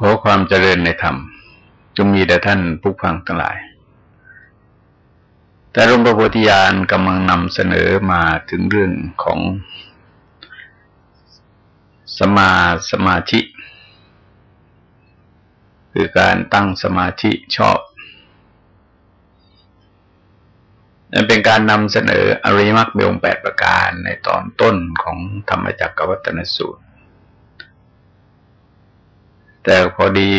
ขอความเจริญในธรรมจงมีแด่ท่านผู้ฟังทั้งหลาย แต่หลวงพระโพธิญาณกำลังนำเสนอมาถึงเรื่องของสมาสมาธิ คือการตั้งสมาธิชอบนั่นเป็นการนำเสนออริมักมีองแปดประการในตอนต้นของธรรมจักรวัตนสูตร แต่พอดี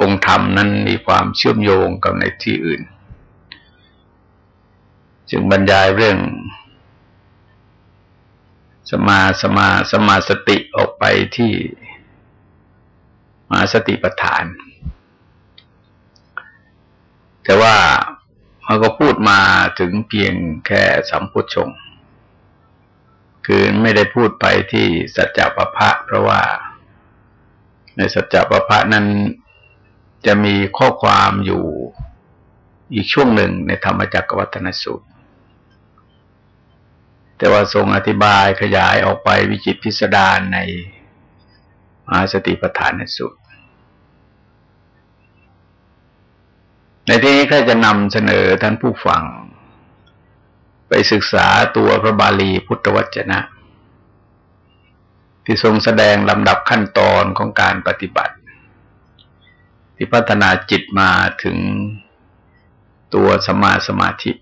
องค์ธรรมนั้นมีความเชื่อมโยงกับในที่อื่น จึงบรรยายเรื่อง สมาสมาสมาสติออกไปที่มาสติปัฏฐาน แต่ว่ามันก็พูดมาถึงเพียงแค่สัมพุทชง คือไม่ได้พูดไปที่สัจจะปะพะเพราะว่า ในสัจจะปะพะนั้นจะมีข้อความอยู่อีกช่วงหนึ่งในธรรมจักรวัฒนสูตร แต่ว่าทรงอธิบายขยายออกไปวิจิตพิสดารในมหาสติปัฏฐานในสูตร ในที่นี้ก็จะนำเสนอท่านผู้ฟัง ไปศึกษาตัวพระบาลีพุทธวจนะ ที่ทรงแสดงลำดับขั้นตอนของการปฏิบัติ ที่พัฒนาจิตมาถึงตัวสมาสมาธิ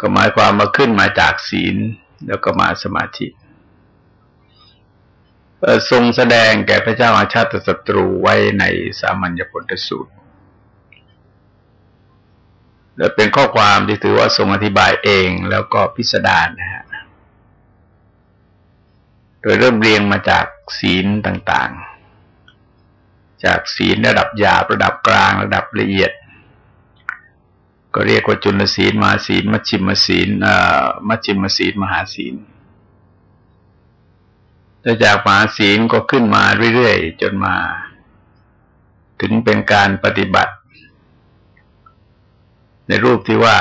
ก็หมายความมาขึ้นมาจากศีลแล้วก็มาสมาธิทรงแสดงแก่พระเจ้าอาชาติศัตรูไว้ในสามัญญผลสูตรและเป็นข้อความที่ถือว่าทรงอธิบายเองแล้วก็พิสดารนะฮะ ดยเริ่มเรียงมาจากศีลต่างๆ จากศีลระดับหยาบระดับกลางระดับละเอียด ก็เรียกว่าจุลศีลมาศีล มัชชิมศีลมัชชิมศีลมหาศีลแต่จากมหาศีลก็ขึ้นมาเรื่อยๆ จนมา ถึงเป็นการปฏิบัติ ในรูปที่ว่า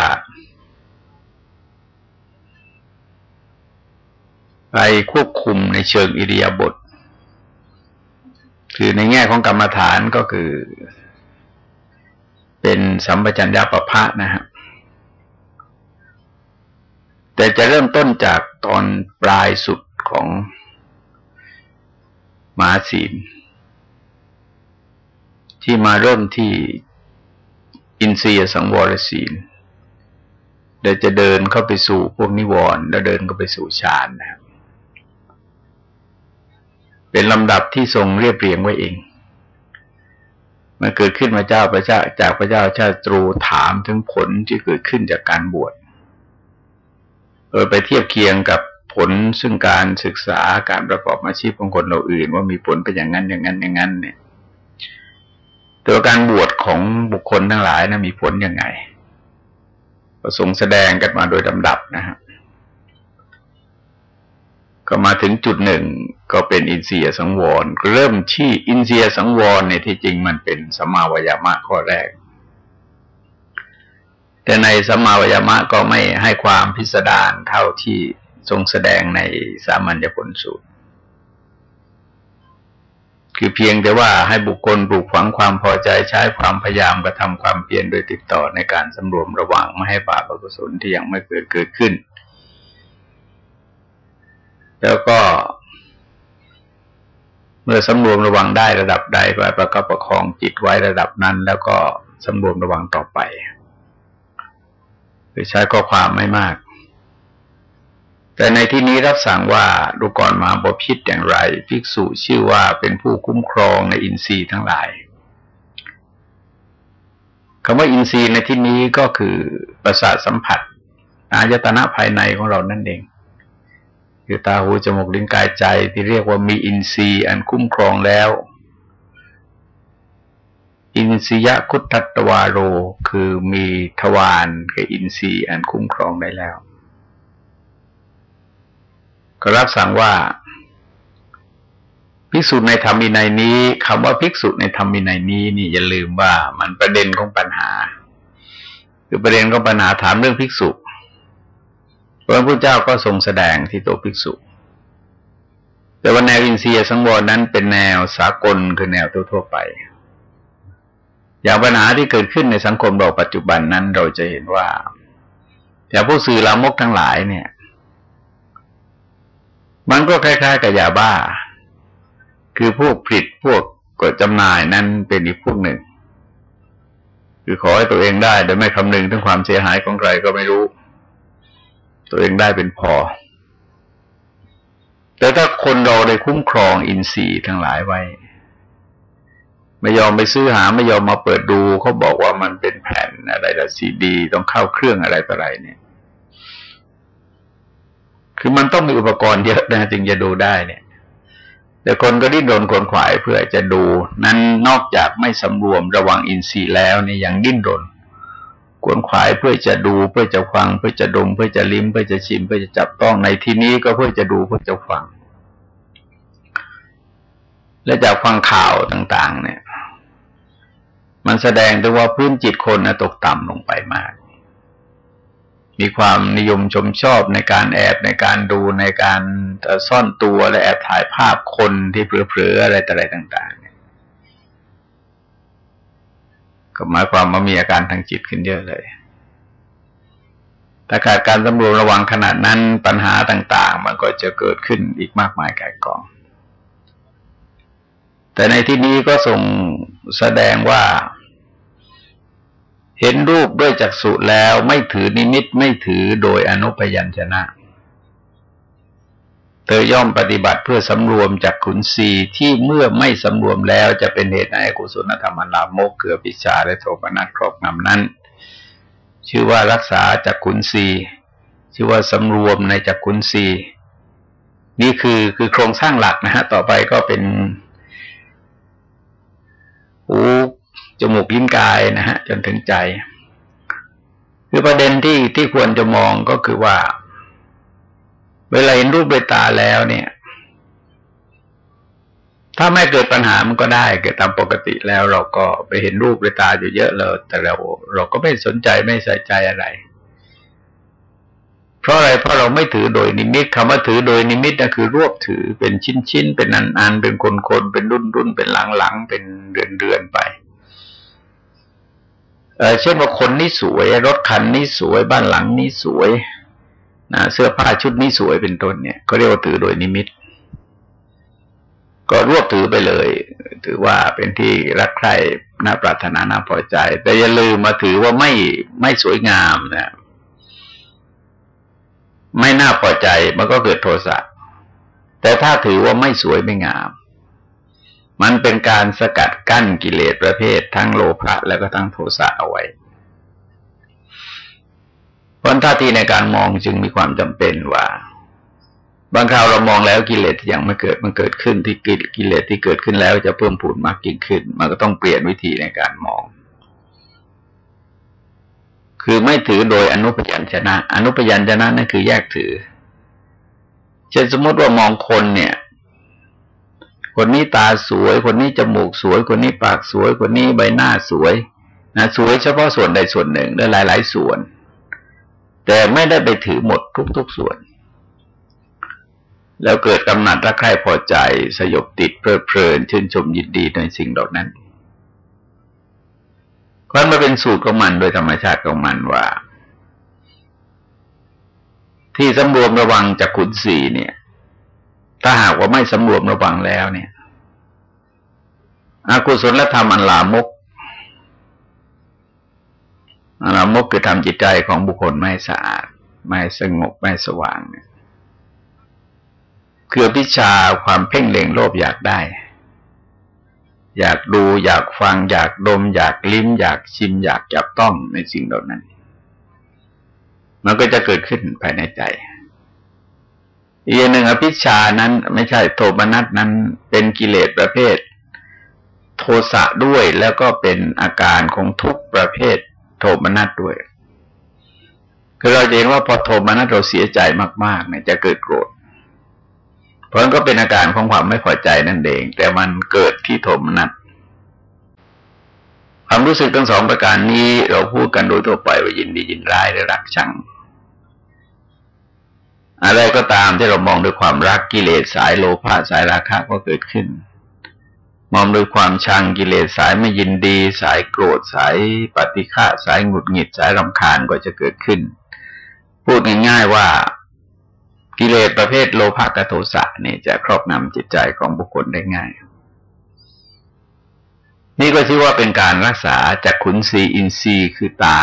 ไปควบคุมในเชิงอิริยาบถคือในแง่ของกรรมฐานก็คือ เป็นสัมปชัญญะประพะนะฮะแต่จะเริ่มต้นจากตอนปลายสุดของมหาศีล ที่มาเริ่มที่อินทรียสังวรศีลเดี๋ยวจะเดินเข้าไปสู่พวกนิวรณ์แล้วเดินเข้าไปสู่ฌานนะครับ เป็นลำดับที่ทรงเรียบเรียงไว้เอง มันเกิดขึ้นมาเจ้าพระเจ้าจากพระเจ้าชาตรูถามถึงผลที่เกิดขึ้นจากการบวชโดยไปเทียบเคียงกับผลซึ่งการศึกษาการประกอบอาชีพของคนเราอื่น ว่ามีผลเป็นอย่างนั้นอย่างนั้นอย่างนั้น เนี่ย ตัวการบวชของบุคคลทั้งหลายนะมีผลยังไงประสงค์แสดงกันมาโดยลำดับนะฮะ ก็มาถึงจุดหนึ่งก็เป็นอินเสียสังวรเริ่มที่อินเสียสังวรในที่จริงมันเป็นสมาวยามะข้อแรก แต่ในสมาวยามะก็ไม่ให้ความพิสดารเท่าที่ทรงแสดงในสามัญญผลสูตร คือเพียงแต่ว่าให้บุคคลปลูกฝังความพอใจใช้ความพยายามกระทำความเพียรโดยติดต่อในการสำรวมระวังไม่ให้บาปอกุศลที่ยังไม่เกิดเกิดขึ้น แล้วก็ เมื่อสำรวมระวังได้ระดับใดก็ประคับประคองจิตไว้ระดับนั้น แล้วก็สำรวมระวังต่อไปคือใช้ข้อความไม่มาก แต่ในที่นี้รับสั่งว่าดูก่อนมาบพิษอย่างไรภิกษุชื่อว่าเป็นผู้คุ้มครองในอินทรีย์ทั้งหลายคำว่าอินทรีย์ในที่นี้ก็คือประสาทสัมผัส อายตนะภายในของเรานั่นเอง คือตาหูจมูกลิ้นกายใจที่เรียกว่ามีอินทรีย์อันคุ้มครองแล้ว อินทรียคุตตวาโร คือมีทวารกับอินทรีย์อันคุ้มครองได้แล้ว ก็รับสั่งว่า ภิกษุในธรรมินัยนี้คำว่าภิกษุในธรรมินัยนี้นี่อย่าลืมว่ามันประเด็นของปัญหา คือประเด็นของปัญหาถามเรื่องภิกษุ พระพุทธเจ้าก็ทรงแสดงที่ตัวภิกษุ แต่ว่าแนวอินทรียสังวรนั้นเป็นแนวสากลคือแนวทั่วไป อย่างปัญหาที่เกิดขึ้นในสังคมเราปัจจุบันนั้นเราจะเห็นว่าแต่างผู้สื่อลามกทั้งหลายเนี่ย มันก็คล้ายๆกับยาบ้า คือพวกผิดพวกกดจำหน่ายนั้นเป็นอีกพวกหนึ่ง คือขอให้ตัวเองได้โดยไม่คำนึงถึงความเสียหายของใครก็ไม่รู้ ตัวเองได้เป็นพอ แต่ถ้าคนเราได้คุ้มครองอินทรีย์ทั้งหลายไว้ ไม่ยอมไปซื้อหาไม่ยอมมาเปิดดูเขาบอกว่ามันเป็นแผ่นอะไรละซีดี ต้องเข้าเครื่องอะไรต่ออะไรเนี่ย คือมันต้องมีอุปกรณ์เยอะนะจึงจะดูได้เนี่ยแต่คนก็ดิ้นรนขวนขวายเพื่อจะดู นั้นนอกจากไม่สำรวมระวังอินทรีย์แล้วเนี่ยยังดิ้นรน ขวนขวายเพื่อจะดูเพื่อจะฟัง เพื่อจะดม เพื่อจะลิ้มเพื่อจะชิม เพื่อจะจับต้องในที่นี้ก็เพื่อจะดูเพื่อจะฟัง และจากฟังข่าวต่าง ๆ เนี่ย มันแสดงถึงว่าพื้นจิตคนนะตกต่ำลงไปมาก มีความนิยมชมชอบในการแอบในการดูในการซ่อนตัวและแอบถ่ายภาพคนที่เผลอๆอะไรต่ออะไรต่าง ๆ ก็หมายความว่ามีอาการทางจิตขึ้นเยอะเลยถ้าขาดการสำรวมระวังขนาดนั้นปัญหาต่าง ๆ มันก็จะเกิดขึ้นอีกมากมายกายกอง แต่ในที่นี้ก็ส่งแสดงว่า เห็นรูปด้วยจักษุแล้วไม่ถือนิมิตไม่ถือโดยอนุพยัญชนะ เธอย่อมปฏิบัติเพื่อสำรวมจากขุนศีที่เมื่อไม่สำรวมแล้วจะเป็นเหตุให้กุศลธรรมลามกเกือปิชาและโทปนัสครอบงำนั้น ชื่อว่ารักษาจากขุนศีชื่อว่าสำรวมในจากขุนศีนี่คือคือโครงสร้างหลักนะฮะต่อไปก็เป็นหูจมูกลิ้นกายนะฮะจนถึงใจ คือประเด็นที่ที่ควรจะมองก็คือว่า เวลาเห็นรูปด้วยตาแล้วเนี่ย ถ้าไม่เกิดปัญหามันก็ได้เกิดตามปกติแล้วเราก็ไปเห็นรูปด้วยตาอยู่เยอะเลยแต่เราเราก็ไม่สนใจไม่ใส่ใจอะไรเพราะอะไร เพราะเราไม่ถือโดยนิมิตคำว่าถือโดยนิมิตนั่นคือรวบถือเป็นชิ้นชิ้นเป็นอันอันเป็นคนคนเป็นรุ่นรุ่นเป็นหลังหลังเป็นเดือนเดือนไปเเช่นว่าคนนี้สวย รถคันนี้สวย บ้านหลังนี้สวย นะเสื้อผ้าชุดนี้สวยเป็นต้นเนี่ยก็เรียกว่าถือโดยนิมิต ก็รวบถือไปเลย ถือว่าเป็นที่รักใคร่น่าปรารถนาน่าพอใจ แต่อย่าลืมมาถือว่าไม่ไม่สวยงามนะไม่น่าพอใจมันก็เกิดโทสะแต่ถ้าถือว่าไม่สวยไม่งาม มันเป็นการสกัดกั้นกิเลสประเภท ทั้งโลภะแล้วก็ทั้งโทสะเอาไว้ พราะท่าทีในการมองจึงมีความจำเป็นว่า บางคราวเรามองแล้วกิเลสยังไม่เกิดมันเกิดขึ้นที่กิเลสที่เกิดขึ้นแล้วจะเพิ่มพูนมากยิ่งขึ้น มันก็ต้องเปลี่ยนวิธีในการมอง คือไม่ถือโดยอนุปยัญชนะ อนุปยัญชนะนั่นคือแยกถือ เช่นสมมติว่ามองคนเนี่ยคนนี้ตาสวย คนนี้จมูกสวย คนนี้ปากสวย คนนี้ใบหน้าสวยนะสวยเฉพาะส่วนใดส่วนหนึ่งและหลาย ๆ ส่วน แต่ไม่ได้ไปถือหมดทุกๆส่วน แล้วเกิดกำหนัดรักใคร่พอใจสยบติดเพลิดเพลินชื่นชมยินดีในสิ่งเหล่านั้นมันมาเป็นสูตรของมันโดยธรรมชาติของมันว่า ที่สำรวมระวังจากขุนสีเนี่ย ถ้าหากว่าไม่สำรวมระวังแล้วเนี่ยอากุศลธรรมอันลามก อารมกคือทำจิตใจของบุคคลไม่สะอาด ไม่สงบไม่สว่างเนี่ยคือพิชาความเพ่งเล็งโลภอยากได้ อยากดูอยากฟัง อยากดม อยากลิ้ม อยากชิม อยากจับต้องในสิ่งเหล่านั้น มันก็จะเกิดขึ้นภายในใจอีกหนึ่งอภิชานั้น ไม่ใช่โทมนัสนั้นเป็นกิเลสประเภท โทสะด้วยแล้วก็เป็นอาการของทุกประเภท โทมนัสด้วย คือเราเห็นว่าพอโทมนัสเราเสียใจมากๆเนี่ยจะเกิดโกรธ เพราะนั้นก็เป็นอาการของความไม่พอใจนั่นเอง แต่มันเกิดที่โทมนัสความรู้สึกทั้งสองประการนี้เราพูดกันโดยทั่วไปว่ายินดียินร้ายหรือรักชัง อะไรก็ตามที่เรามองด้วยความรักกิเลสสายโลภะสายราคะก็เกิดขึ้น มองด้วยความชังกิเลสสายไม่ยินดี สายโกรธสายปฏิฆะสายหงุดหงิดสายรำคาญก็จะเกิดขึ้น พูดง่ายๆว่ากิเลสประเภทโลภะกับโทสะนี่จะครอบงำจิตใจของบุคคลได้ง่าย นี่ก็ชื่อว่าเป็นการรักษาจากขุนศีอินทรีย์คือตา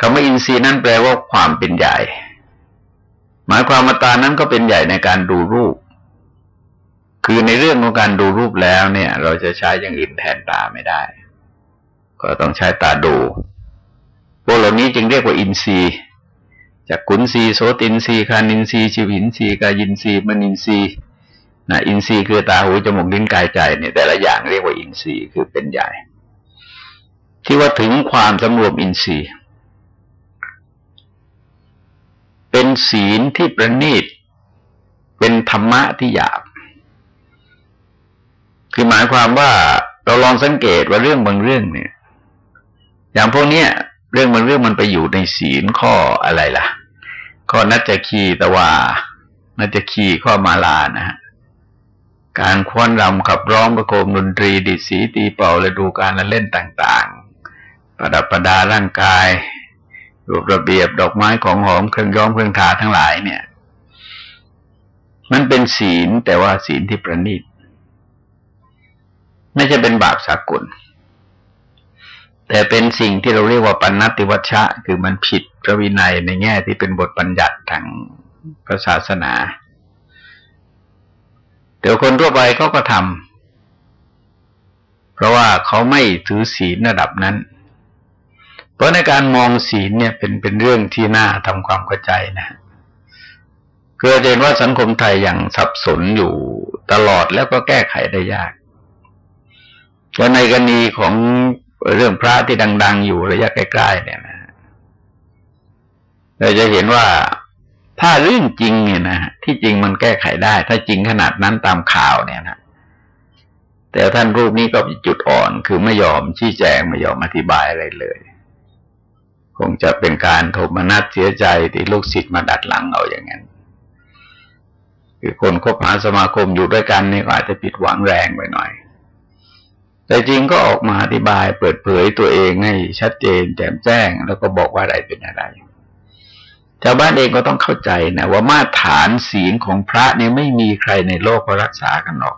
คำว่าอินทรีย์นั้นแปลว่าความเป็นใหญ่ หมายความว่าตานั้นก็เป็นใหญ่ในการดูรูป คือในเรื่องของการดูรูปแล้วเนี่ย เราจะใช้อย่างอื่นแทนตาไม่ได้ ก็ต้องใช้ตาดูพวกเหล่านี้จึงเรียกว่าอินทรีย์จากขุนทรีย์โสตินทรีย์คานินทรีย์ชิวินทรีย์กายินทรีย์มนินทรีย์นะอินทรีย์คือตาหูจมูกลิ้นกายใจเนี่ยแต่ละอย่างเรียกว่าอินทรีย์คือเป็นใหญ่ ที่ว่าถึงความสำรวมอินทรีย์ เป็นศีลที่ประณีตเป็นธรรมะที่หยาบ คือหมายความว่าเราลองสังเกตว่าเรื่องบางเรื่องเนี่ย อย่างพวกเนี้ยเรื่องบางเรื่องมันไปอยู่ในศีลข้ออะไรล่ะ ข้อนัจคีตวานัจจคีข้อมาลานะฮะการควนรำขับร้องประโคมดนตรีดิสีตีเป่าและดูการละเล่นต่างๆ ประดับประดาร่างกายรูประเบียบดอกไม้ของหอมเครื่องย้อมเครื่องทาทั้งหลายเนี่ย มันเป็นศีลแต่ว่าศีลที่ประณีต ไม่ใช่เป็นบาปสากล แต่เป็นสิ่งที่เราเรียกว่าปัณติวัชชะ คือมันผิดพระวินัยในแง่ที่เป็นบทบัญญัติทางพระศาสนาเดี๋ยวคนทั่วไปเขาก็ทำเพราะว่าเขาไม่ถือศีลระดับนั้น เพราะในการมองศีลเนี่ยเป็นเป็นเรื่องที่น่าทำความเข้าใจนะคือเห็นว่าสังคมไทยอย่างสับสนอยู่ตลอดแล้วก็แก้ไขได้ยาก และในกรณีของเรื่องพระที่ดัง ๆ อยู่ระยะใกล้ๆเนี่ยนะเราจะเห็นว่าถ้าเรื่องจริงเนี่ยนะที่จริงมันแก้ไขได้ ถ้าจริงขนาดนั้นตามข่าวเนี่ยนะแต่ท่านรูปนี้ก็มีจุดอ่อนคือไม่ยอมชี้แจงไม่ยอมอธิบายอะไรเลย คงจะเป็นการโทมนัสเสียใจที่ลูกศิษย์มาดัดหลังเอาอย่างนั้นคือคนคบหาสมาคมอยู่ด้วยกันนี่ก็อาจจะผิดหวังแรงไปหน่อย แต่จริงก็ออกมาอธิบายเปิดเผยตัวเองให้ชัดเจนแจ่มแจ้ง แล้วก็บอกว่าอะไรเป็นอะไรชาวบ้านเองก็ต้องเข้าใจนะว่ามาตรฐานศีลของพระเนี่ยไม่มีใครในโลกเขารักษากันหรอก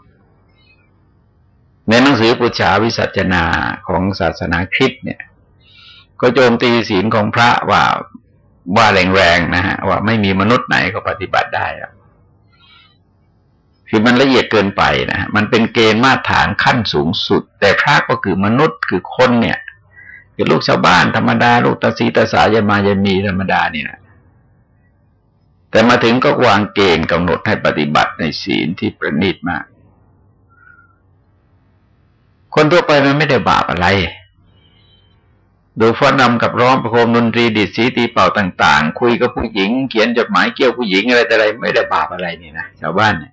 ในหนังสือปุจฉาวิสัชนาของศาสนาคริสต์เนี่ย ก็โจมตีศีลของพระว่าว่าแรงๆนะฮะว่าไม่มีมนุษย์ไหนก็ปฏิบัติได้คื คือมันละเอียดเกินไปนะ มันเป็นเกณฑ์มาตรฐานขั้นสูงสุด แต่พระก็คือมนุษย์คือคนเนี่ย คือลูกชาวบ้านธรรมดา ลูกตาสีตาสายมายมีธรรมดานี่นะแต่มาถึงก็วางเกณฑ์กำหนดให้ปฏิบัติในศีลที่ประณีตมาก คนทั่วไปมันไม่ได้บาปอะไร ดูฟ้อนนำกับร้องประโคมดนตรีดิดสีตีเป่าต่าง ๆ คุยกับผู้หญิง เขียนจดหมายเกี่ยวผู้หญิงอะไรแต่อะไรไม่ได้บาปอะไรนี่นะชาวบ้านเนี่ย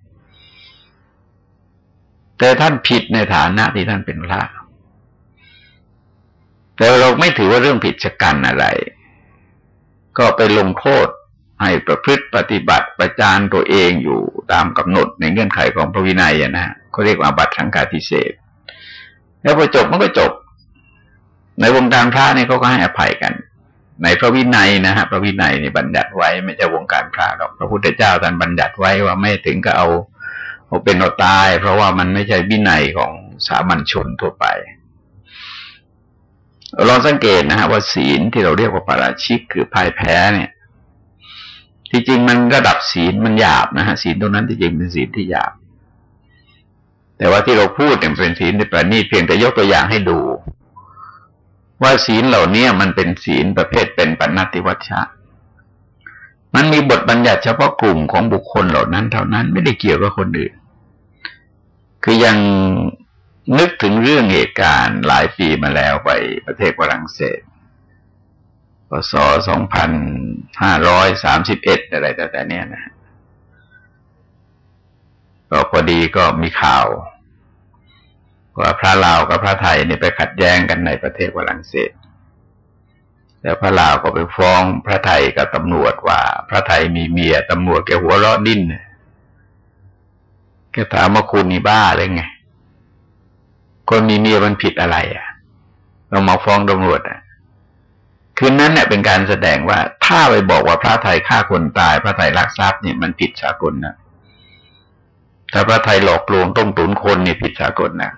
แต่ท่านผิดในฐานะที่ท่านเป็นพระ แต่เราไม่ถือว่าเรื่องผิดชะกันอะไร ก็ไปลงโทษให้ประพฤติปฏิบัติประจานตัวเองอยู่ตามกำหนดในเงื่อนไขของพระวินัยนะเขาเรียกว่าบัตรสังฆาทิเศษ แล้วพอจบมันก็จบ ในวงการพระเนี่ยเขาก็ให้อภัยกัน ในพระวินัยนะฮะพระวินัยนี่บัญญัติไว้ไม่ใช่วงการพระหรอกพระพุทธเจ้าท่านบัญญัติไว้ว่าไม่ถึงก็เอา เอาเป็นเอาตาย เพราะว่ามันไม่ใช่วินัยของสามัญชนทั่วไปลองสังเกตนะฮะว่าศีลที่เราเรียกว่าปาราชิกคือพ่ายแพ้เนี่ย ที่จริงมันระดับศีลมันหยาบนะฮะศีลตรงนั้นที่จริงเป็นศีลที่หยาบ แต่ว่าที่เราพูดเนี่ยเป็นศีลที่ประณีตเพียงแต่ยกตัวอย่างให้ดู ว่าศีลเหล่านี้มันเป็นศีลประเภทเป็นปัณติวัชชะมันมีบทบัญญัติเฉพาะกลุ่มของบุคคลเหล่านั้นเท่านั้นไม่ได้เกี่ยวกับคนอื่น คือยังนึกถึงเรื่องเหตุการณ์หลายปีมาแล้วไปประเทศฝรั่งเศสพศสองพันห้าร้อยสามสิบเอ็ดอะไรแต่แต่เนี้ยนะก็พอดีก็มีข่าวว่าพระลาวกับพระไทยเนี่ยไปขัดแย้งกันในประเทศฝรั่งเศสแต่พระลาวก็ไปฟ้องพระไทยกับตำรวจว่า พระไทยมีเมียตำรวจแกหัวเราะดิ้นแกถามว่าคุณนี่บ้าเลยไง คนมีเมียมันผิดอะไรอะ เรามาฟ้องตำรวจอะ คืนนั้นเนี่ยเป็นการแสดงว่า ถ้าไปบอกว่าพระไทยฆ่าคนตาย พระไทยลักทรัพย์เนี่ยมันผิดสากลนะถ้าพระไทยหลอกลวงต้มตุนคนเนี่ยผิดสากลนะ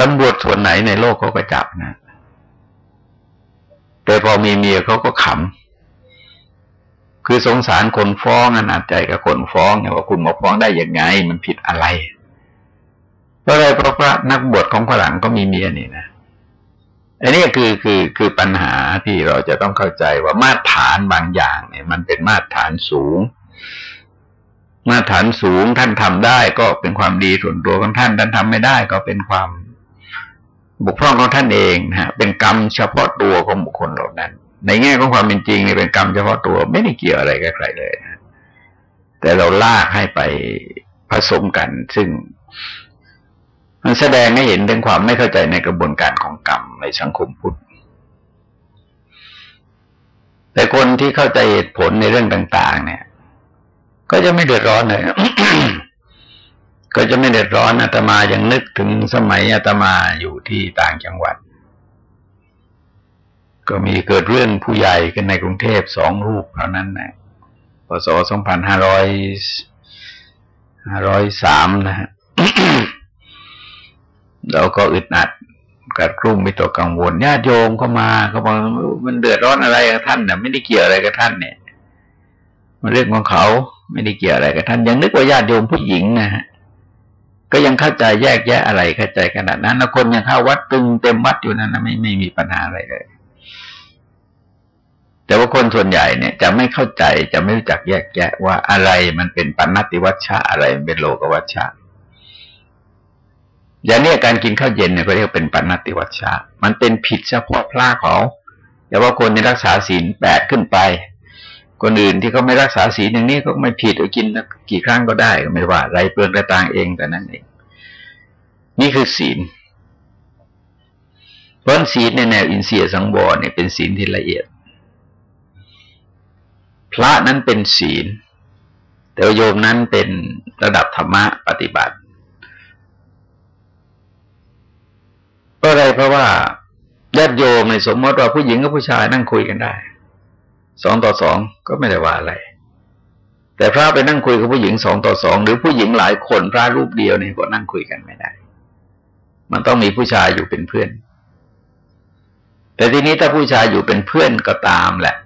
ตำรวจส่วนไหนในโลกเขาก็จับนะ แต่พอมีเมียเขาก็ขำ คือสงสารคนฟ้องอนาจใจกับคนฟ้องเนี่ยว่าคุณมาฟ้องได้ยังไง มันผิดอะไรเพราะอะไรเพราะพระนักบวชของฝรั่งก็มีเมียนี่นะอันนี้คือคือคือปัญหาที่เราจะต้องเข้าใจว่ามาตรฐานบางอย่างเนี่ย มันเป็นมาตรฐานสูง มาตรฐานสูงท่านทำได้ก็เป็นความดีส่วนตัวของท่านท่านทำไม่ได้ก็เป็นความบุกพร่องของท่านเองนะฮะเป็นกรรมเฉพาะตัวของบุคคลเหล่านั้น ในแง่ของความเป็นจริงเนี่ยเป็นกรรมเฉพาะตัวไม่ได้เกี่ยวอะไรกับใครเลยนะแต่เราลากให้ไปผสมกัน ซึ่ง มันแสดงให้เห็นถึงความไม่เข้าใจในกระบวนการของกรรมในสังคมพุทธแต่คนที่เข้าใจเหตุผลในเรื่องต่าง ๆ เนี่ย ก็จะไม่เดือดร้อนเลยก็จะไม่เดือดร้อนอาตมายังนึกถึงสมัยอาตมาอยู่ที่ต่างจังหวัด ก็มีเกิดเรื่องผู้ใหญ่กันในกรุงเทพสองรูปเท่านั้นนะพศสองพันห้าร้อยห้าร้อยสามนะฮะเราก็อึดอัดกัดกลุ้มไม่ตัวกังวลญาติโยมเข้ามาเขาบอกมันเดือดร้อนอะไรกับท่านเนี่ยไม่ได้เกี่ยวอะไรกับท่านเนี่ยมันเรื่องของเขาไม่ได้เกี่ยวอะไรกับท่านยังนึกว่าญาติโยมผู้หญิงนะฮะก็ยังเข้าใจแยกแยะอะไรเข้าใจขนาดนั้นแล้วคนยังเข้าวัดตึงเต็มวัดอยู่นั่นนะไม่ไม่มีปัญหาอะไรเลย แต่ว่าคนส่วนใหญ่เนี่ยจะไม่เข้าใจจะไม่รู้จักแยกแยะว่าอะไรมันเป็นปัณติวัชชะอะไรเป็นโลกวัชชะอย่างนี้การกินข้าวเย็นเนี่ยก็เรียกเป็นปัณติวัชชะมันเป็นผิดเฉพาะพระเขาแต่ว่าคนที่รักษาศีลแปดขึ้นไป คนอื่นที่เขาไม่รักษาศีลอย่างนี้ก็ไม่ผิดเอากินกี่ครั้งก็ได้ไม่ว่าไรเปลืองกระตางเองแต่นั้นเองนี่คือศีลเพราะศีลในแนวอินเสียสังวรเนี่ยเป็นศีลที่ละเอียด พระนั้นเป็นศีล แต่โยมนั้นเป็นระดับธรรมะปฏิบัติเพราะอะไรเพราะว่าญาติโยมในสมมติว่าผู้หญิงกับผู้ชายนั่งคุยกันได้สองต่อสองก็ไม่ได้ว่าอะไร แต่พระไปนั่งคุยกับผู้หญิงสองต่อสองหรือผู้หญิงหลายคนพระรูปเดียวเนี่ยก็นั่งคุยกันไม่ได้ มันต้องมีผู้ชายอยู่เป็นเพื่อน แต่ทีนี้ถ้าผู้ชายอยู่เป็นเพื่อนก็ตามแหละ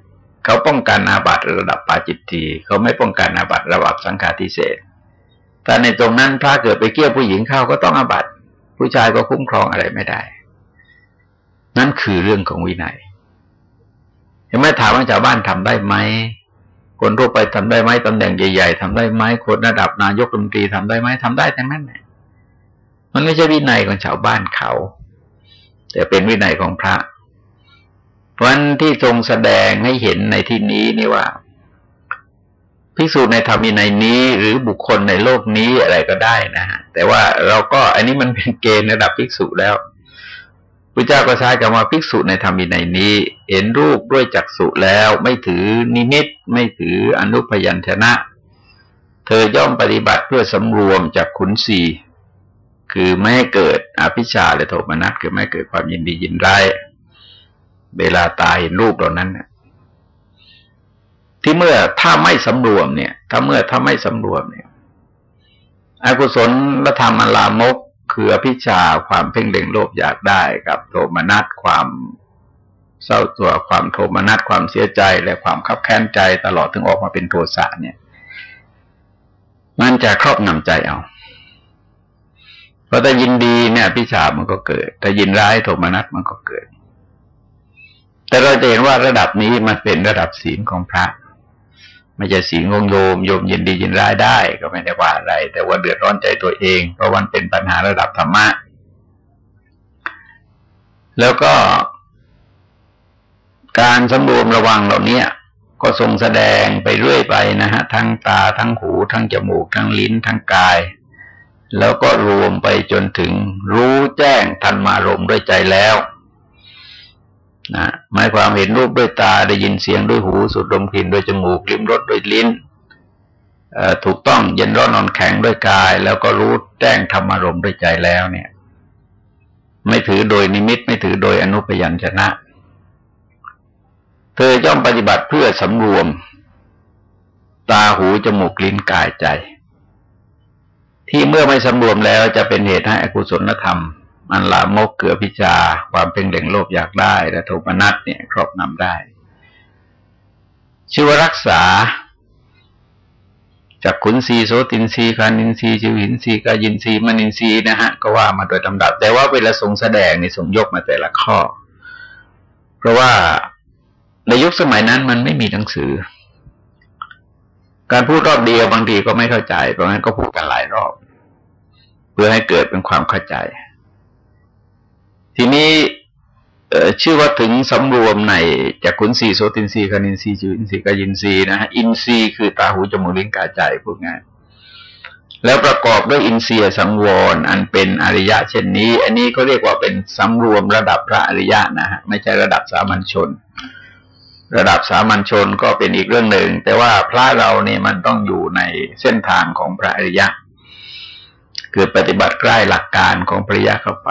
เขาป้องกันอาบัติระดับปาจิตตีเขาไม่ป้องกันอาบัติระดับสังฆาทิเศษแต่ในตรงนั้นพระเกิดไปเกี่ยวผู้หญิงเข้าก็ต้องอาบัติผู้ชายก็คุ้มครองอะไรไม่ได้ นั่นคือเรื่องของวินัยเห็นไหมถามว่าชาวบ้านทำได้ไหมคนทั่วไปทำได้ไหมตำแหน่งใหญ่ ๆทำได้ไหมคนระดับนายกรัฐมนตรีทำได้ไหมทำได้ทั้งนั้นแหละมันไม่ใช่วินัยของชาวบ้านเขา แต่เป็นวินัยของพระ เพราะฉะนั้นที่ทรงแสดงให้เห็นในที่นี้นี่ว่าภิกษุในธรรมีในนี้ หรือบุคคลในโลกนี้อะไรก็ได้นะฮะแต่ว่าเราก็อันนี้มันเป็นเกณฑ์ระดับภิกษุแล้วพระเจ้าก็ใช้คำว่าภิกษุในธรรมีในนี้ เห็นรูปด้วยจักษุแล้ว ไม่ถือนิมิต ไม่ถืออนุพยัญชนะ เธอย่อมปฏิบัติเพื่อสำรวมจากขุนสีคือไม่ให้เกิดอภิชาและโทมนัสคือไม่เกิดความยินดียินร้าย เวลาตายเห็นรูปเหล่านั้นเนี่ยที่เมื่อถ้าไม่สำรวมเนี่ย ถ้าเมื่อถ้าไม่สำรวมเนี่ยอกุศลละธรรมอลามกคืออภิชาความเพ่งเล็งโลภอยากได้กับโทมนัสความเศร้าตัวความโทมนัสความเสียใจและความขับแค้นใจตลอดถึงออกมาเป็นโทสะเนี่ย มันจะครอบงำใจเอาเพราะถ้ายินดีเนี่ยพิชามันก็เกิดถ้ายินร้ายโทมนัสมันก็เกิด แต่เราจะเห็นว่าระดับนี้มันเป็นระดับศีลของพระไม่ใช่สีงงโยมโยมยินดียินร้ายได้ก็ไม่ได้ว่าอะไร แต่ว่าเดือดร้อนใจตัวเอง เพราะมันเป็นปัญหาระดับธรรมะ แล้วก็ การสำรวมระวังเหล่านี้ก็ทรงแสดงไปเรื่อยไปนะฮะ ทั้งตาทั้งหู ทั้งจมูก ทั้งลิ้น ทั้งกาย แล้วก็รวมไปจนถึงรู้แจ้งทันมารมด้วยใจแล้ว นะหมายความเห็นรูปด้วยตาได้ยินเสียงด้วยหูสูดดมกลิ่นด้วยจมูกลิ้มรสด้วยลิ้นถูกต้องเย็นร้อนนอนแข็งด้วยกาย แล้วก็รู้แจ้งธรรมารมด้วยใจแล้วเนี่ย ไม่ถือโดยนิมิตไม่ถือโดยอนุปยัญชนะ เธอย่อมปฏิบัติเพื่อสำรวม ตาหูจมูกลิ้นกายใจ ที่เมื่อไม่สำรวมแล้วจะเป็นเหตุให้อกุศลธรรม มันลามกเกือพิจาความเป็นเหล่งโลภอยากได้และโทมนัสเนี่ย ครอบนำได้ ชื่อว่ารักษา จากขุนศีโสตินศีคานินศีจิวินศีกายินศีมนินศีนะฮะ ก็ว่ามาโดยลำดับ แต่ว่าเวลาทรงแสดงในทรงยกมาแต่ละข้อ เพราะว่าในยุคสมัยนั้นมันไม่มีหนังสือ การพูดรอบเดียวบางทีก็ไม่เข้าใจ เพราะงั้นก็พูดกันหลายรอบ เพื่อให้เกิดเป็นความเข้าใจ ทีนี้ชื่อว่าถึงสำรวมในจากขุนสีโสตินรีคานินรีจิวินรีกายินรีนะฮะอินทรีคือตาหูจมูกลิ้นกายใจพูดง่ายแล้วประกอบด้วยอินทรียสังวร อันเป็นอริยะเช่นนี้ อันนี้ก็เรียกว่าเป็นสำรวมระดับพระอริยะนะฮะไม่ใช่ระดับสามัญชน ระดับสามัญชนก็เป็นอีกเรื่องหนึ่ง แต่ว่าพระเราเนี่ยมันต้องอยู่ในเส้นทางของพระอริยะ คือปฏิบัติใกล้หลักการของพระอริยะเข้าไป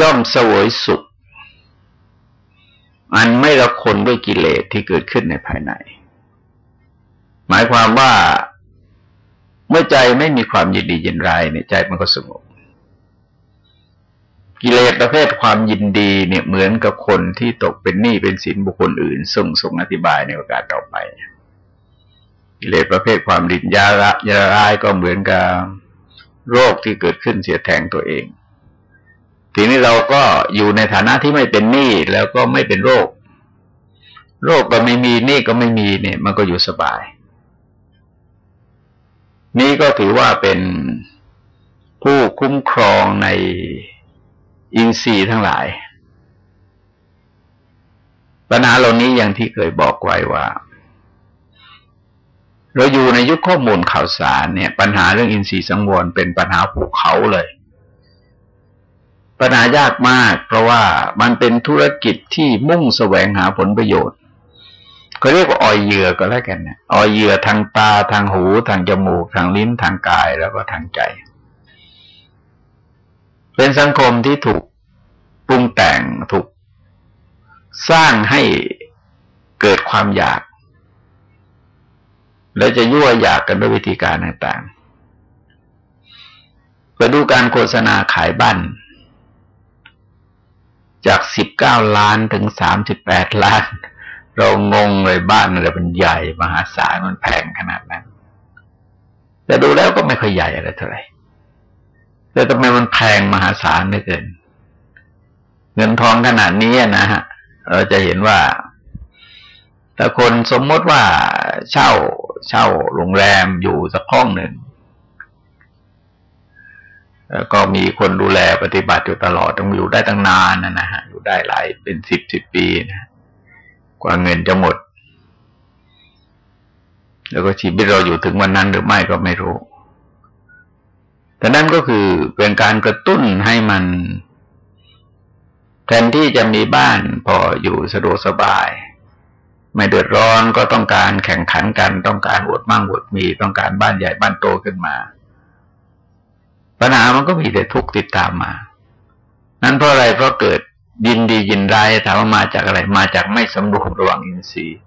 ย่อมสวยสุข อันไม่ละคนด้วยกิเลสที่เกิดขึ้นในภายใน หมายความว่าเมื่อใจไม่มีความยินดียินร้ายเนี่ยใจมันก็สงบกิเลสประเภทความยินดีเนี่ยเหมือนกับคนที่ตกเป็นหนี้เป็นสินบุคคลอื่นส่งส่งอธิบายในโอกาสต่อไป กิเลสประเภทความดินยาระยาร้ายก็เหมือนกับโรคที่เกิดขึ้นเสียแทงตัวเอง ทีนี้เราก็อยู่ในฐานะที่ไม่เป็นหนี้แล้วก็ไม่เป็นโรค โรคก็ไม่มีหนี้ก็ไม่มีเนี่ย มันก็อยู่สบาย นี่ก็ถือว่าเป็นผู้คุ้มครองในอินทรีย์ทั้งหลาย ปัญหาเหล่านี้อย่างที่เคยบอกไว้ว่า เราอยู่ในยุคข้อมูลข่าวสารเนี่ย ปัญหาเรื่องอินทรีย์สังวรเป็นปัญหาภูเขาเลย ปัญหายากมาก เพราะว่ามันเป็นธุรกิจที่มุ่งแสวงหาผลประโยชน์เขาเรียกว่าออยเหยื่อก็แล้วกันเนี่ยออยเหยื่อทางตาทางหู ทางจมูก ทางลิ้นทางกายแล้วก็ทางใจ เป็นสังคมที่ถูกปรุงแต่งถูกสร้างให้เกิดความอยาก แล้วจะยั่วอยากกันด้วยวิธีการต่างๆไปดูการโฆษณาขายบ้าน จากสิบเก้าล้านถึงสามสิบแปดล้าน เรางงเลยบ้านอะไรมันใหญ่ มหาศาลมันแพงขนาดนั้น แต่ดูแล้วก็ไม่ค่อยใหญ่อะไรเท่าไหร่แต่ทำไมมันแพงมหาศาลเหลือเกิน เงินทองขนาดนี้นะฮะเราจะเห็นว่าแต่คนสมมติว่าเช่าเช่าโรงแรมอยู่สักห้องหนึ่ง แล้วก็มีคนดูแลปฏิบัติอยู่ตลอดต้องอยู่ได้ตั้งนานนะนะฮะอยู่ได้หลายเป็นสิบสิบปีนะกว่าเงินจะหมด แล้วก็ชีวิตเราอยู่ถึงวันนั้นหรือไม่ก็ไม่รู้ แต่นั่นก็คือเป็นการกระตุ้นให้มัน แทนที่จะมีบ้านพออยู่สะดวกสบาย ไม่เดือดร้อนก็ต้องการแข่งขันกันต้องการอวดมั่งอวดมีต้องการบ้านใหญ่บ้านโตขึ้นมา ปัญหามันก็มีแต่ทุกข์ติดตามมา นั้นเพราะอะไรเพราะเกิดยินดียินร้ายถามว่ามาจากอะไร มาจากไม่สำรวมระวังอินทรีย์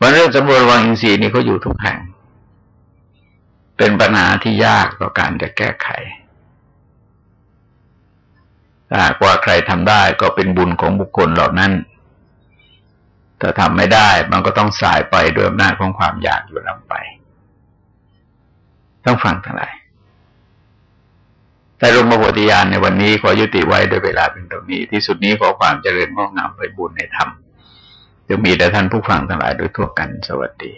วันเรื่องสำรวมระวังอินทรีย์นี่เขาอยู่ทุกแห่ง เป็นปัญหาที่ยากต่อการจะแก้ไขถ้าว่าใครทำได้ก็เป็นบุญของบุคคลเหล่านั้นแต่ทำไม่ได้มันก็ต้องสายไปด้วยอำนาจของความอยากอยู่ลำไป ต้องฟังทั้งหลาย แต่รมโพธิยานในวันนี้ขอยุติไว้โดยเวลาเป็นตรงนี้ ที่สุดนี้ขอความเจริญงอกงามไปบุญในธรรมจะมีแต่ท่านผู้ฟังทั้งหลายโดยทั่วกันสวัสดี